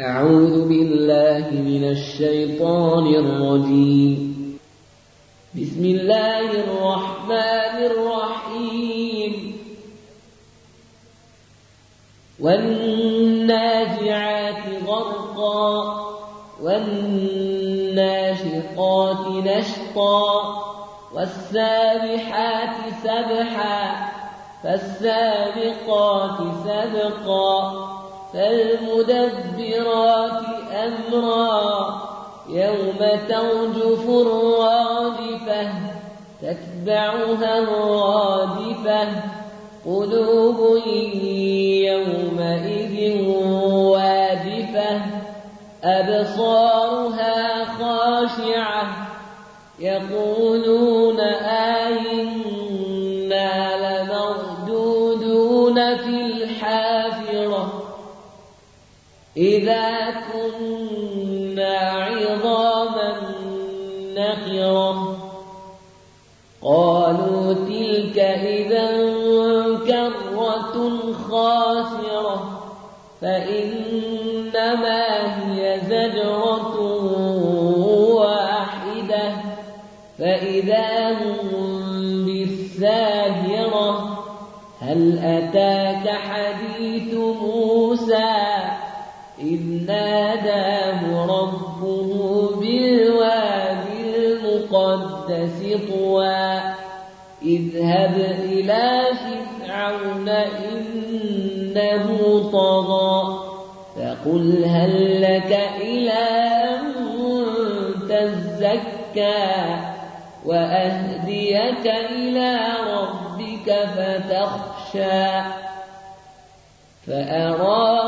أعوذ بالله من الشيطان الرجيم. بسم الله الرحمن الرحيم. والنازعات غرقا والناشقات نشطا والسابحات سبحا فالسابقات سبقا. فالمدبرات أمرا يوم ترجف الرادفة تتبعها الرادفة قلوب يومئذ واجفة أبصارها خاشعة يقولون آئنا إذا كنا عظاما نخرة قالوا تلك إذا كرة خاسرة فإنما هي زجرة واحدة فإذا هم بالساهرة هل أتاك حديث موسى إذ ناداه ربه بالوادي المقدس طوى اذهب إلى فرعون إنه طغى فقل هل لك إلى أن تزكى وأهديك إلى ربك فتخشى فأراه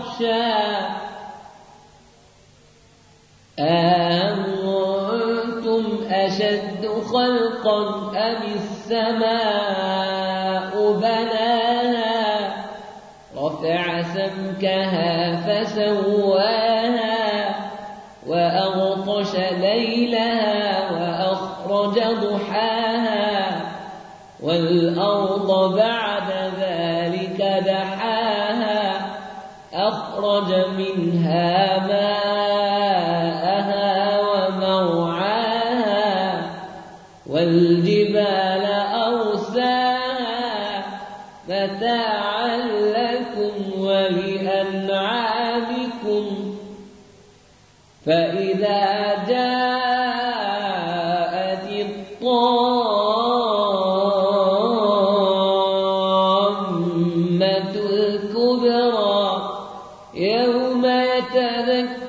أأنتم أشد خلقا أم السماء بناها رفع سمكها فسواها وأغطش ليلها وأخرج ضحاها والأرض بعد منها ماءها ومرعاها والجبال أرساها متاعا لكم ولأنعامكم. فإذا جاءت الطامة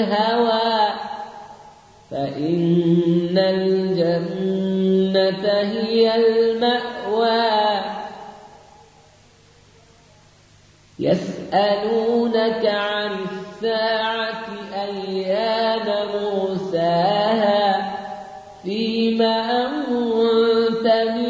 الهوى فإن الجنة هي المأوى. يسألونك عن الساعة أيان مرساها فيما أنت من